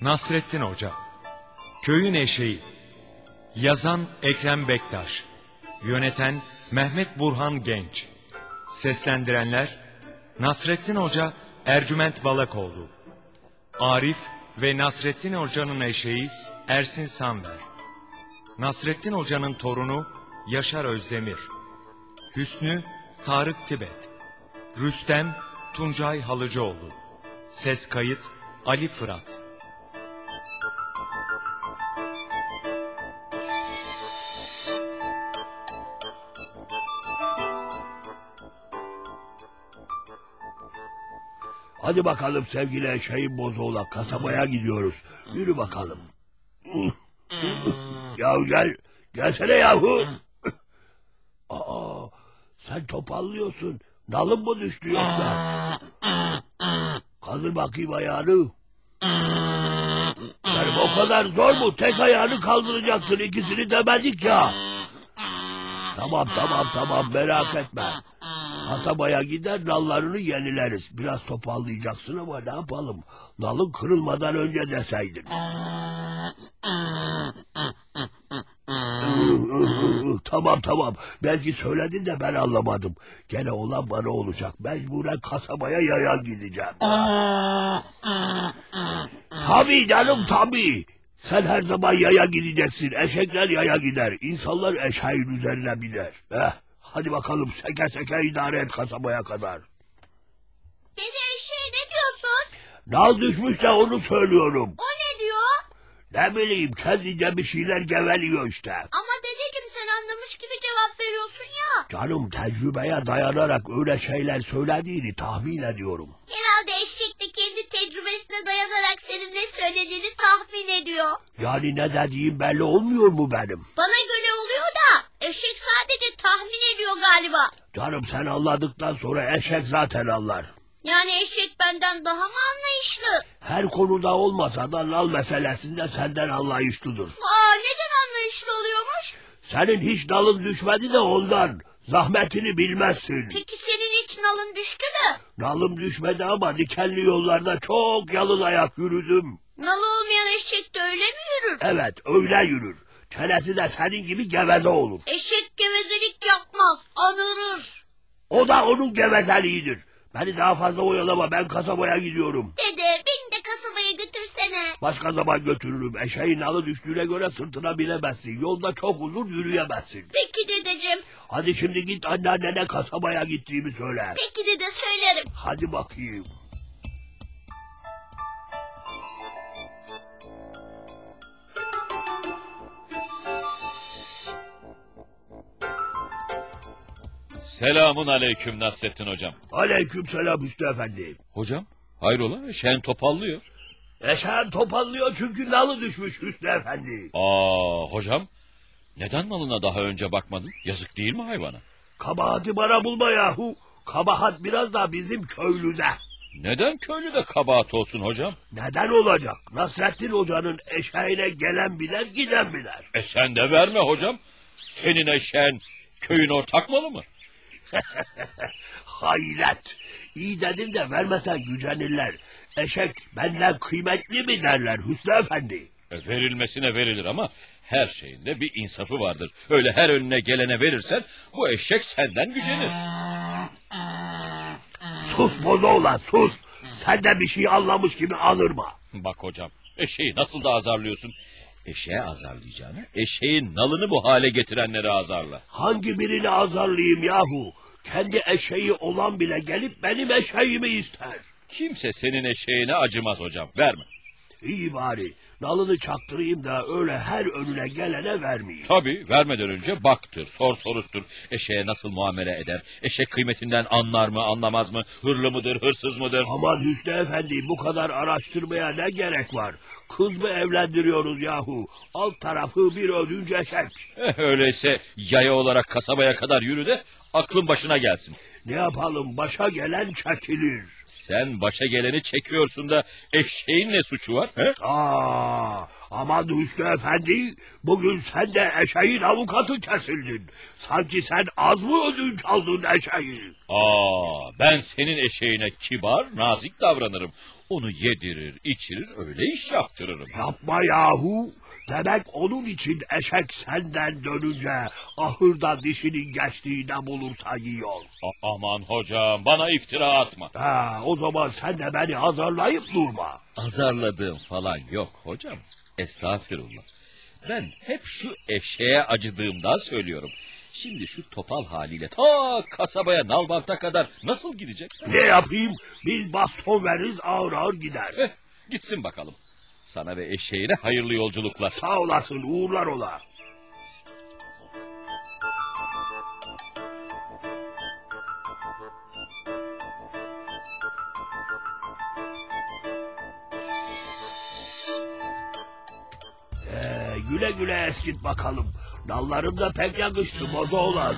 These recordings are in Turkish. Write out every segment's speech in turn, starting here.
Nasrettin Hoca Köyün Eşeği Yazan Ekrem Bektaş Yöneten Mehmet Burhan Genç Seslendirenler Nasrettin Hoca Ercüment Balakoğlu Arif ve Nasrettin Hoca'nın eşeği Ersin Sanver Nasrettin Hoca'nın torunu Yaşar Özdemir Hüsnü Tarık Tibet Rüstem Tuncay Halıcıoğlu Ses kayıt Ali Fırat Hadi bakalım sevgili eşeğin bozoğla kasabaya gidiyoruz. Yürü bakalım. yahu gel. Gelsene yahu. Aa, sen topallıyorsun. Nalın mı düştü yoksa? Kaldır bakayım ayağını. Yani o kadar zor mu? Tek ayağını kaldıracaksın. ikisini demedik ya. Tamam tamam tamam merak etme. Kasabaya gider nallarını yenileriz. Biraz toparlayacaksın ama ne yapalım? Nalın kırılmadan önce deseydin. tamam tamam. Belki söyledin de ben anlamadım. Gene olan bana olacak. Mecburen kasabaya yayan gideceğim. tabii canım tabii. Sen her zaman yaya gideceksin. Eşekler yaya gider. İnsanlar eşeğin üzerine biner. Eh, hadi bakalım seke seke idare et kasabaya kadar. Dede eşeğe ne diyorsun? Nal düşmüş de onu söylüyorum. O ne diyor? Ne bileyim kendince bir şeyler geveliyor işte. Ama dedeciğim sen anlamış gibi cevap veriyorsun ya. Canım tecrübeye dayanarak öyle şeyler söylediğini tahmin ediyorum. Herhalde eşek de kendi tecrübesine dayanarak senin ne söylediğini tahmin ediyor. Yani ne dediğim belli olmuyor mu benim? Bana göre eşek sadece tahmin ediyor galiba. Canım sen anladıktan sonra eşek zaten anlar. Yani eşek benden daha mı anlayışlı? Her konuda olmasa da nal meselesinde senden anlayışlıdır. Aa neden anlayışlı oluyormuş? Senin hiç nalın düşmedi de ondan. Zahmetini bilmezsin. Peki senin hiç nalın düştü mü? Nalım düşmedi ama dikenli yollarda çok yalın ayak yürüdüm. Nalı olmayan eşek de öyle mi yürür? Evet öyle yürür. Çenesi de senin gibi geveze olur. Eşek gevezelik yapmaz, anırır. O da onun gevezeliğidir. Beni daha fazla oyalama ben kasabaya gidiyorum. Dede beni de kasabaya götürsene. Başka zaman götürürüm. Eşeğin nalı düştüğüne göre sırtına bilemezsin. Yolda çok uzun yürüyemezsin. Peki dedeciğim. Hadi şimdi git anneannene kasabaya gittiğimi söyle. Peki dede söylerim. Hadi bakayım. Selamun aleyküm Nasrettin hocam. Aleyküm selam Hüsnü Efendi. Hocam hayrola şen topallıyor. Eşeğin topallıyor çünkü nalı düşmüş Hüsnü Efendi. Aa hocam neden malına daha önce bakmadın? Yazık değil mi hayvana? Kabahati bana bulma yahu. Kabahat biraz da bizim köylüde. Neden köylü de kabahat olsun hocam? Neden olacak? Nasrettin Hoca'nın eşeğine gelen biler giden biler. E sen de verme hocam. Senin eşeğin köyün ortak malı mı? Hayret. İyi dedin de vermesen gücenirler. Eşek benden kıymetli mi derler Hüsnü Efendi? E, verilmesine verilir ama her şeyinde bir insafı vardır. Öyle her önüne gelene verirsen bu eşek senden gücenir. Sus Bozoğla sus. Sen de bir şey anlamış gibi alırma. Bak hocam eşeği nasıl da azarlıyorsun. Eşeğe azarlayacağını eşeğin nalını bu hale getirenleri azarla. Hangi birini azarlayayım yahu? Kendi eşeği olan bile gelip benim eşeğimi ister. Kimse senin eşeğine acımaz hocam. Verme. İyi bari. Nalını çaktırayım da öyle her önüne gelene vermeyeyim. Tabii vermeden önce baktır, sor soruştur. Eşeğe nasıl muamele eder? Eşek kıymetinden anlar mı, anlamaz mı? Hırlı mıdır, hırsız mıdır? Aman Hüsnü Efendi bu kadar araştırmaya ne gerek var? Kız mı evlendiriyoruz yahu? Alt tarafı bir ödünç eşek. Eh, öyleyse yaya olarak kasabaya kadar yürü de aklın başına gelsin. Ne yapalım başa gelen çekilir. Sen başa geleni çekiyorsun da eşeğin ne suçu var? He? Aa, aman Hüsnü Efendi, bugün sen de eşeğin avukatı kesildin. Sanki sen az mı ödünç aldın eşeği? Aa, ben senin eşeğine kibar, nazik davranırım. Onu yedirir, içirir, öyle iş yaptırırım. Yapma yahu. Demek onun için eşek senden dönünce ahırda dişinin geçtiğine bulursa yiyor. A- aman hocam, bana iftira atma. Ha, o zaman sen de beni azarlayıp durma. Azarladığım falan yok hocam. Estağfirullah. Ben hep şu eşeğe acıdığımdan söylüyorum. Şimdi şu topal haliyle ta kasabaya Nalbant'a kadar nasıl gidecek? Ne yapayım? Biz baston veririz ağır ağır gider. Eh, gitsin bakalım. Sana ve eşeğine hayırlı yolculuklar. Sağ olasın uğurlar ola. Ee, güle güle eskit bakalım. Dalların da pek yakıştı boza olan.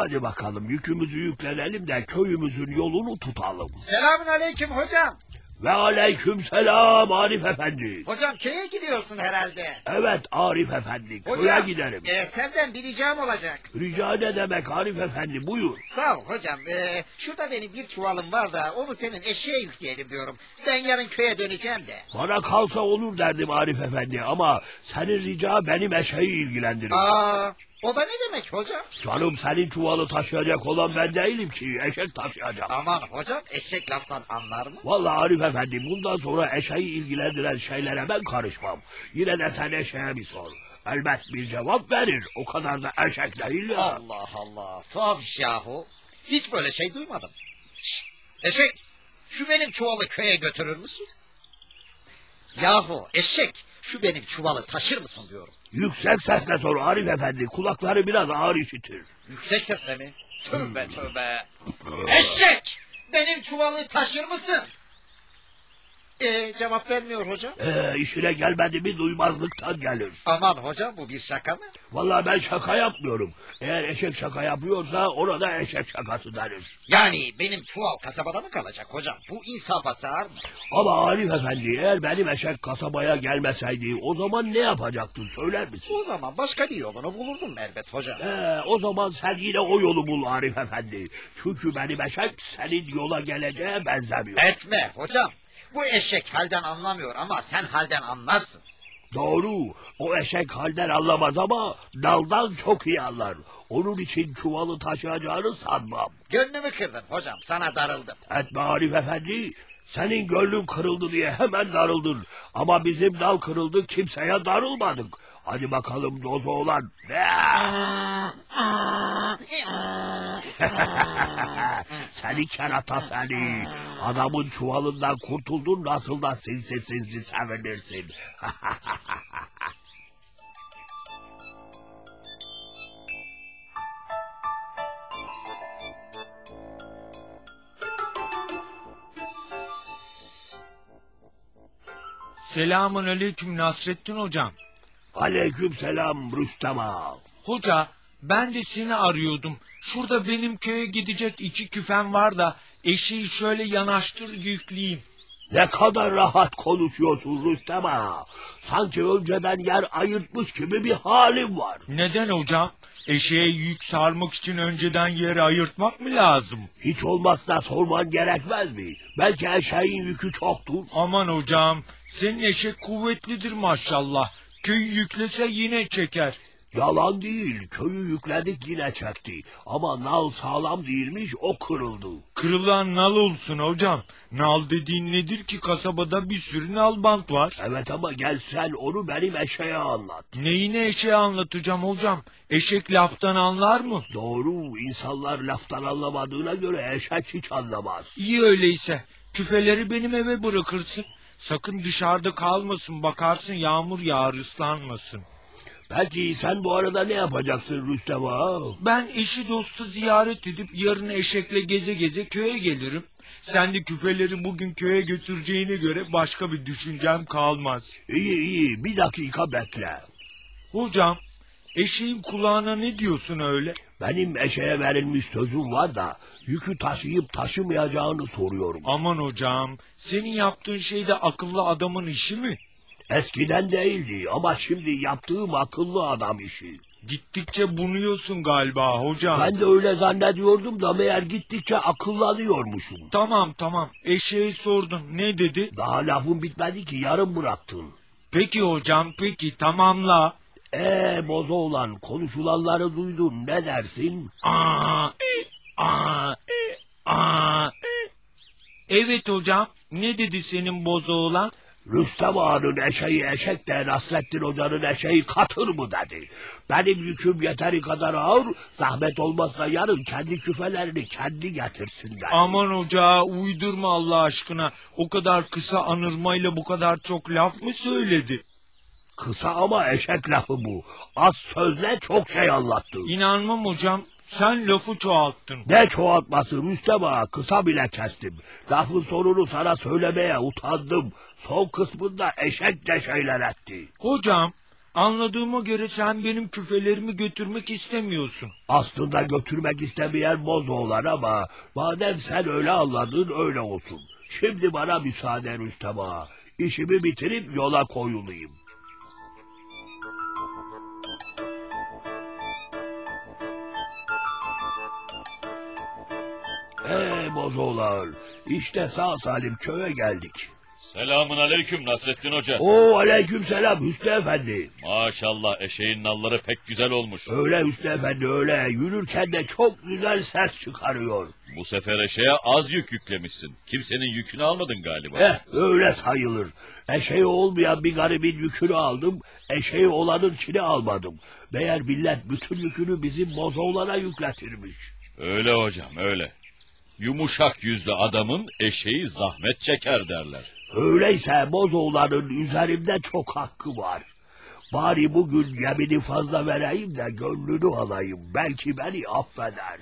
Hadi bakalım yükümüzü yüklenelim de köyümüzün yolunu tutalım. Selamun aleyküm hocam. Ve aleyküm selam Arif Efendi. Hocam köye gidiyorsun herhalde. Evet Arif Efendi köye Hocam, giderim. e, senden bir ricam olacak. Rica ne demek Arif Efendi buyur. Sağ ol hocam. E, şurada benim bir çuvalım var da onu senin eşeğe yükleyelim diyorum. Ben yarın köye döneceğim de. Bana kalsa olur derdim Arif Efendi ama senin rica benim eşeği ilgilendirir. Aa, o da ne demek hocam? Canım senin çuvalı taşıyacak olan ben değilim ki eşek taşıyacak. Aman hocam eşek laftan anlar mı? Vallahi Arif Efendi bundan sonra eşeği ilgilendiren şeylere ben karışmam. Yine de sen eşeğe bir sor. Elbet bir cevap verir. O kadar da eşek değil ya. Allah Allah. Tuhaf iş yahu. Hiç böyle şey duymadım. Şşt, eşek. Şu benim çuvalı köye götürür müsün? Yahu eşek. Şu benim çuvalı taşır mısın diyorum. Yüksek sesle sor Arif Efendi. Kulakları biraz ağır işitir. Yüksek sesle mi? Tövbe tövbe. Eşek! Benim çuvalı taşır mısın? Ee, cevap vermiyor hocam. Ee, işine gelmedi mi duymazlıktan gelir. Aman hocam bu bir şaka mı? Vallahi ben şaka yapmıyorum. Eğer eşek şaka yapıyorsa ona da eşek şakası denir. Yani benim çuval kasabada mı kalacak hocam? Bu insafa sığar mı? Ama Arif Efendi eğer benim eşek kasabaya gelmeseydi o zaman ne yapacaktın söyler misin? O zaman başka bir yolunu bulurdum elbet hocam. Ee, o zaman sen yine o yolu bul Arif Efendi. Çünkü benim eşek senin yola geleceğe benzemiyor. Etme hocam. Bu eşek halden anlamıyor ama sen halden anlarsın. Doğru. O eşek halden anlamaz ama daldan çok iyi anlar. Onun için çuvalı taşıyacağını sanmam. Gönlümü kırdın hocam sana darıldım. Etme Arif Efendi. Senin gönlün kırıldı diye hemen darıldın. Ama bizim dal kırıldı kimseye darılmadık. Hadi bakalım dozu olan. seni kerata seni. Adamın çuvalından kurtuldun nasıl da sinsi sinsi sevinirsin. Selamun aleyküm Nasrettin hocam. Aleyküm selam Rüstem ağa. Hoca ben de seni arıyordum. Şurada benim köye gidecek iki küfem var da eşeği şöyle yanaştır yükleyeyim. Ne kadar rahat konuşuyorsun Rüstem ağa. Sanki önceden yer ayırtmış gibi bir halin var. Neden hocam? Eşeğe yük sarmak için önceden yeri ayırtmak mı lazım? Hiç olmazsa sorman gerekmez mi? Belki eşeğin yükü çoktur. Aman hocam senin eşek kuvvetlidir maşallah. Köyü yüklese yine çeker. Yalan değil, köyü yükledik yine çekti. Ama nal sağlam değilmiş, o kırıldı. Kırılan nal olsun hocam. Nal dediğin nedir ki kasabada bir sürü nal bant var. Evet ama gel sen onu benim eşeğe anlat. Neyine eşeğe anlatacağım hocam? Eşek laftan anlar mı? Doğru, insanlar laftan anlamadığına göre eşek hiç anlamaz. İyi öyleyse. Küfeleri benim eve bırakırsın. Sakın dışarıda kalmasın bakarsın yağmur yağar ıslanmasın. Belki sen bu arada ne yapacaksın Rüstem ağa? Ben eşi dostu ziyaret edip yarın eşekle geze geze köye gelirim. Sen de küfeleri bugün köye götüreceğine göre başka bir düşüncem kalmaz. İyi iyi, bir dakika bekle. Hocam, eşeğin kulağına ne diyorsun öyle? Benim eşeğe verilmiş sözüm var da yükü taşıyıp taşımayacağını soruyorum. Aman hocam, senin yaptığın şey de akıllı adamın işi mi? Eskiden değildi ama şimdi yaptığım akıllı adam işi. Gittikçe bunuyorsun galiba hocam. Ben de öyle zannediyordum da meğer gittikçe akıllanıyormuşum. Tamam tamam, eşeğe sordun, ne dedi? Daha lafın bitmedi ki yarım bıraktın. Peki hocam, peki tamamla. Ee bozo olan konuşulanları duydun ne dersin? Aa, e, aa, e, aa, e. Evet hocam, ne dedi senin bozo olan? Rüstem Ağa'nın eşeği eşek de Nasrettin Hoca'nın eşeği katır mı dedi. Benim yüküm yeteri kadar ağır, zahmet olmazsa yarın kendi küfelerini kendi getirsinler. Aman hoca uydurma Allah aşkına. O kadar kısa anırmayla bu kadar çok laf mı söyledi? Kısa ama eşek lafı bu. Az sözle çok şey anlattı. İnanmam hocam. Sen lafı çoğalttın. Ne çoğaltması Rüstem kısa bile kestim. Lafın sonunu sana söylemeye utandım. Son kısmında eşekçe şeyler etti. Hocam anladığıma göre sen benim küfelerimi götürmek istemiyorsun. Aslında götürmek istemeyen bozoğlar ama madem sen öyle anladın öyle olsun. Şimdi bana müsaade Rüstem Ağa. İşimi bitirip yola koyulayım. Ee bozoğlar, işte sağ salim köye geldik. Selamun aleyküm Nasrettin Hoca. Oo aleyküm selam Hüsnü Efendi. Maşallah eşeğin nalları pek güzel olmuş. Öyle Hüsnü Efendi öyle yürürken de çok güzel ses çıkarıyor. Bu sefer eşeğe az yük yüklemişsin. Kimsenin yükünü almadın galiba. Eh öyle sayılır. Eşeği olmayan bir garibin yükünü aldım, eşeği olanınkini almadım. Meğer millet bütün yükünü bizim bozoğlara yükletirmiş. Öyle hocam öyle. Yumuşak yüzlü adamın eşeği zahmet çeker derler. Öyleyse bozoğların üzerimde çok hakkı var. Bari bugün yemini fazla vereyim de gönlünü alayım. Belki beni affeder.